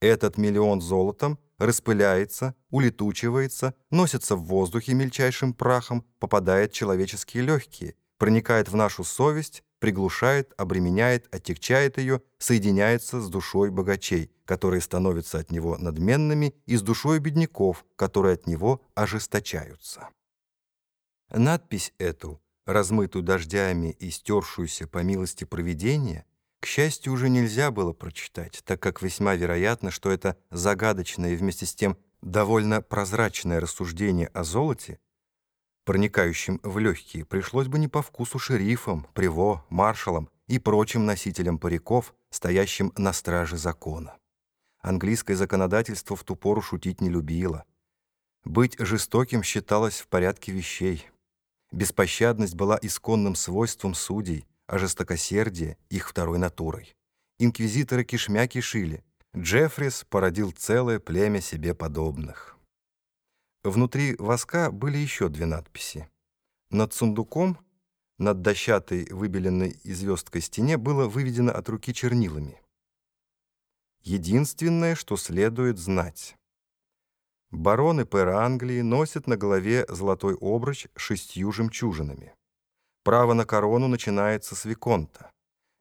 Этот миллион золотом распыляется, улетучивается, носится в воздухе мельчайшим прахом, попадает в человеческие легкие, проникает в нашу совесть, приглушает, обременяет, отягчает ее, соединяется с душой богачей, которые становятся от него надменными, и с душой бедняков, которые от него ожесточаются. Надпись эту, размытую дождями и стершуюся по милости провидения, к счастью, уже нельзя было прочитать, так как весьма вероятно, что это загадочное и вместе с тем довольно прозрачное рассуждение о золоте, проникающем в легкие, пришлось бы не по вкусу шерифам, приво, маршалам и прочим носителям париков, стоящим на страже закона. Английское законодательство в ту пору шутить не любило. Быть жестоким считалось в порядке вещей. Беспощадность была исконным свойством судей, а жестокосердие — их второй натурой. Инквизиторы кишмя кишили. Джеффрис породил целое племя себе подобных. Внутри воска были еще две надписи. Над сундуком, над дощатой, выбеленной и звездкой стене, было выведено от руки чернилами. Единственное, что следует знать. Бароны пэра Англии носят на голове золотой обруч с шестью жемчужинами. Право на корону начинается с Виконта.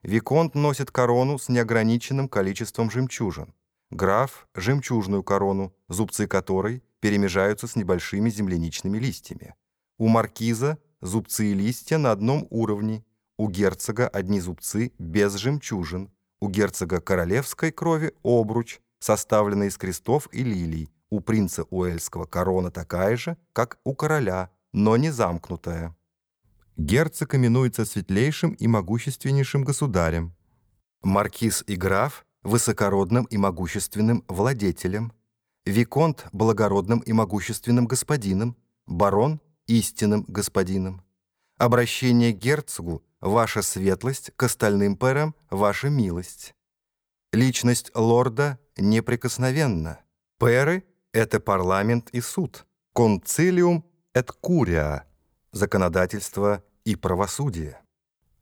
Виконт носит корону с неограниченным количеством жемчужин. Граф — жемчужную корону, зубцы которой перемежаются с небольшими земляничными листьями. У маркиза зубцы и листья на одном уровне, у герцога одни зубцы без жемчужин, у герцога королевской крови обруч, составленный из крестов и лилий, у принца Уэльского корона такая же, как у короля, но не замкнутая. Герцог именуется светлейшим и могущественнейшим государем. Маркиз и граф — высокородным и могущественным владетелем. Виконт — благородным и могущественным господином. Барон — истинным господином. Обращение к герцогу — ваша светлость, к остальным пэрам — ваша милость. Личность лорда неприкосновенна. Пэры — это парламент и суд. Концилиум — это курия, законодательство и правосудие.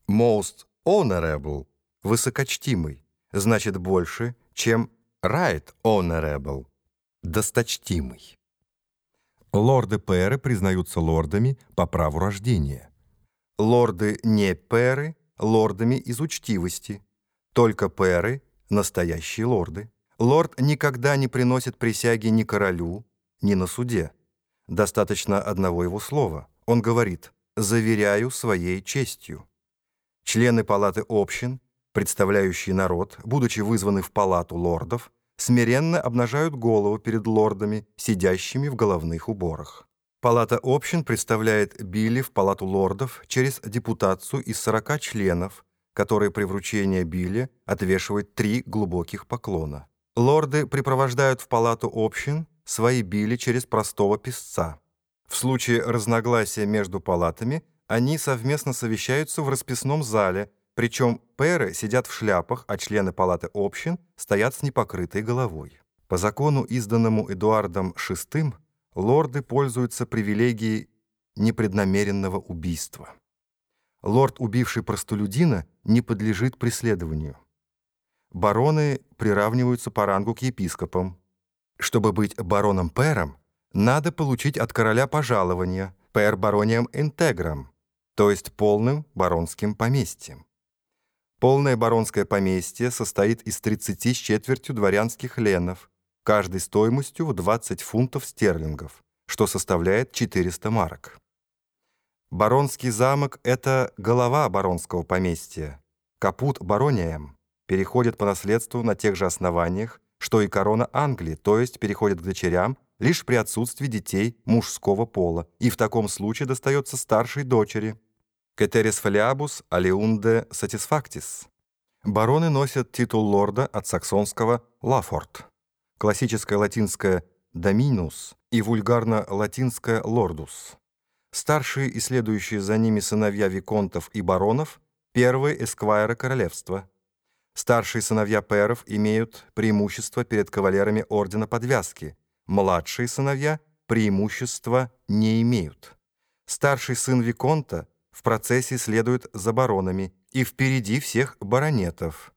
Most honorable — высокочтимый, значит больше, чем right honorable — досточтимый. Лорды-пэры признаются лордами по праву рождения. Лорды не пэры — лордами из учтивости. Только пэры — настоящие лорды. Лорд никогда не приносит присяги ни королю, ни на суде. Достаточно одного его слова. Он говорит заверяю своей честью. Члены палаты общин, представляющие народ, будучи вызваны в палату лордов, смиренно обнажают голову перед лордами, сидящими в головных уборах. Палата общин представляет Билли в палату лордов через депутацию из 40 членов, которые при вручении Билли отвешивают три глубоких поклона. Лорды припровождают в палату общин свои Билли через простого писца. В случае разногласия между палатами они совместно совещаются в расписном зале, причем пэры сидят в шляпах, а члены палаты общин стоят с непокрытой головой. По закону, изданному Эдуардом VI, лорды пользуются привилегией непреднамеренного убийства. Лорд, убивший простолюдина, не подлежит преследованию. Бароны приравниваются по рангу к епископам. Чтобы быть бароном-пэром, надо получить от короля пожалование per baroniam integram, то есть полным баронским поместьем. Полное баронское поместье состоит из 30 с четвертью дворянских ленов, каждой стоимостью в 20 фунтов стерлингов, что составляет 400 марок. Баронский замок — это голова баронского поместья. Капут баронием переходит по наследству на тех же основаниях, что и корона Англии, то есть переходит к дочерям, лишь при отсутствии детей мужского пола, и в таком случае достается старшей дочери. Кетерис фолиабус алиунде сатисфактис. Бароны носят титул лорда от саксонского «лафорт», классическое латинское «доминус» и вульгарно-латинское «лордус». Старшие и следующие за ними сыновья виконтов и баронов — первые эсквайры королевства. Старшие сыновья пэров имеют преимущество перед кавалерами ордена подвязки — Младшие сыновья преимущества не имеют. Старший сын Виконта в процессе следует за баронами и впереди всех баронетов.